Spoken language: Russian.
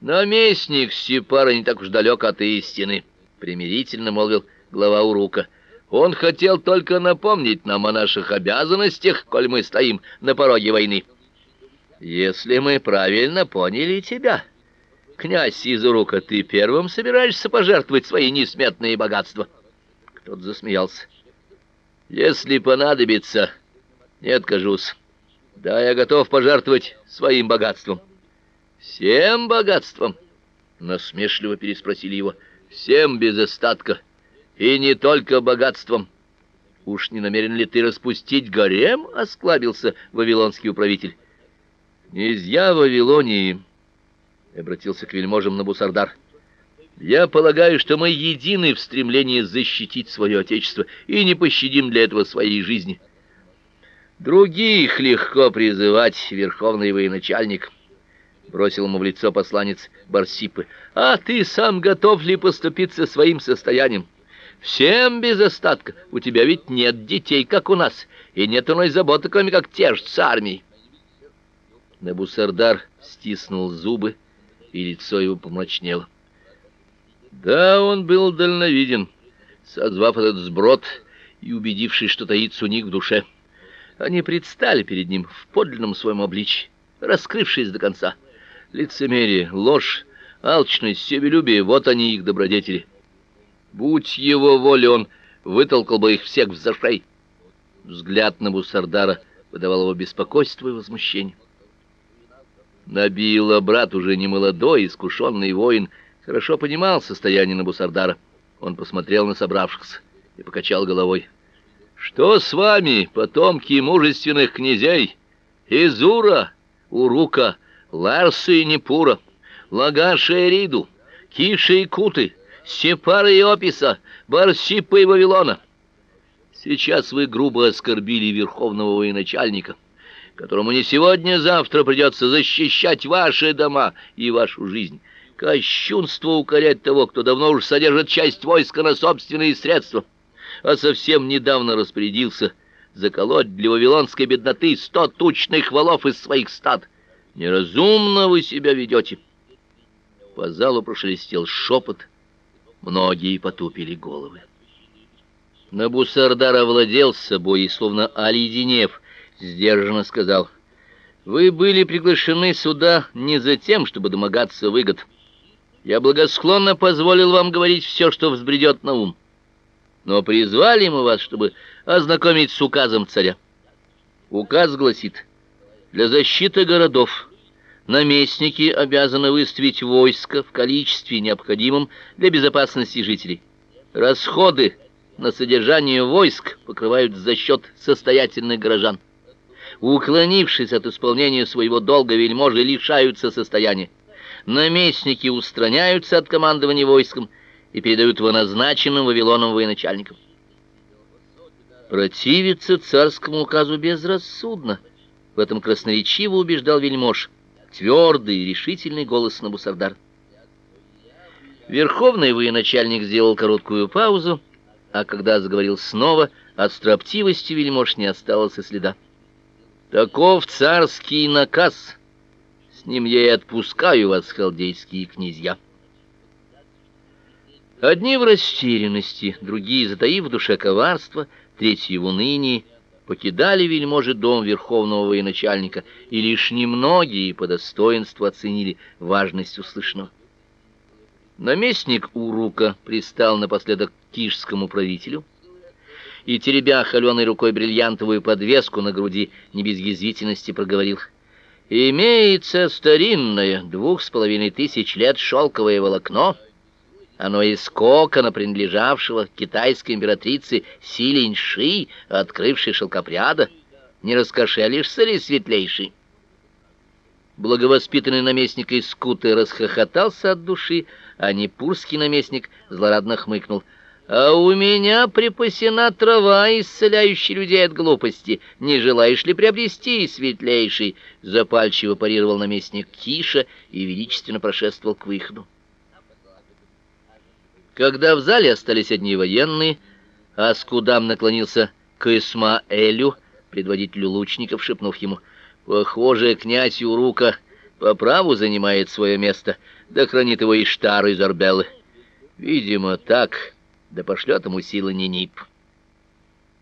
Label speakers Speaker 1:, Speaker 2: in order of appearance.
Speaker 1: Наместник Сипара не так уж далек от истины, примирительно молвил глава Урука. Он хотел только напомнить нам о наших обязанностях, коль мы стоим на пороге войны. Если мы правильно поняли тебя, князь Изурука, ты первым собираешься пожертвовать свои несметные богатства. Кто-то засмеялся. Если понадобится, не откажусь. Да, я готов пожертвовать своим богатством. Всем богатством? насмешливо переспросили его. Всем без остатка. И не только богатством. Уж не намерен ли ты распустить гарем? осклабился вавилонский управитель. Князья Вавилонии, обратился к вельможам Набусардар. Я полагаю, что мы едины в стремлении защитить свое отечество и не пощадим для этого своей жизни. Других легко призывать, верховный военачальник, бросил ему в лицо посланец Барсипы. А ты сам готов ли поступиться своим состоянием? Всем без остатка. У тебя ведь нет детей, как у нас, и нет иной заботы, кроме как тешиться армией. Набусардар стиснул зубы, и лицо его помрачнело. Да, он был дальновиден, созвав этот сброд и убедившись, что таится у них в душе. Они предстали перед ним в подлинном своем обличье, раскрывшись до конца. Лицемерие, ложь, алчность, себелюбие — вот они их добродетели. Будь его воля, он вытолкал бы их всех в зашей. Взгляд на Бусардара выдавал его беспокойство и возмущение. Набила брат уже не молодой, искушенный воин, хорошо понимал состояние Набусардара. Он посмотрел на собравшихся и покачал головой. Что с вами, потомки мужественных князей Изура, Урука, Ларсы и Непура, Лагаша и Риду, Киша и Куты, Сепара и Описа, Барсипа и Вавилона? Сейчас вы грубо оскорбили верховного военачальника которому не сегодня-завтра придется защищать ваши дома и вашу жизнь. Кощунство укорять того, кто давно уж содержит часть войска на собственные средства, а совсем недавно распорядился заколоть для вавилонской бедноты сто тучных волов из своих стад. Неразумно вы себя ведете. По залу прошелестел шепот, многие потупили головы. Набусардар овладел собой и, словно оледенев, сдержанно сказал: "Вы были приглашены сюда не за тем, чтобы домогаться выгод. Я благосклонно позволил вам говорить все, что взбредет на ум. Но призвали мы вас, чтобы ознакомить с указом царя. Указ гласит: для защиты городов наместники обязаны выставить войско в количестве необходимом для безопасности жителей. Расходы на содержание войск покрывают за счет состоятельных горожан уклонившись от исполнения своего долга, вельможи лишаются состояния. Наместники устраняются от командования войском и передают его назначенным Вавилоном военачальникам. Противиться царскому указу безрассудно. В этом красноречиво убеждал вельмож, твердый и решительный голос Набусардар. Верховный военачальник сделал короткую паузу, а когда заговорил снова, от строптивости вельмож не осталось и следа. Таков царский наказ. С ним я и отпускаю вас, халдейские князья. Одни в растерянности, другие, затаив в душе коварство, третьи в унынии, покидали вельможи дом верховного военачальника, и лишь немногие по достоинству оценили важность услышанного. Наместник Урука пристал напоследок к кишскому правителю, и, теребя холеной рукой бриллиантовую подвеску на груди, не без язвительности проговорил. «Имеется старинное, двух с половиной тысяч лет шелковое волокно, оно из кокона, принадлежавшего китайской императрице Силиньши, открывшей шелкопряда. Не раскошелишься ли, светлейший?» Благовоспитанный наместник из Скуты расхохотался от души, а непурский наместник злорадно хмыкнул — а у меня припасена трава, исцеляющая людей от глупости. Не желаешь ли приобрести, светлейший? Запальчиво парировал наместник Киша и величественно прошествовал к выходу. Когда в зале остались одни военные, а Скудам наклонился к Исмаэлю, предводителю лучников, шепнув ему: "Похоже, князь Урука по праву занимает свое место. да хранит его Иштар из Арбеллы. Видимо, так, да пошлет ему силы Нинип.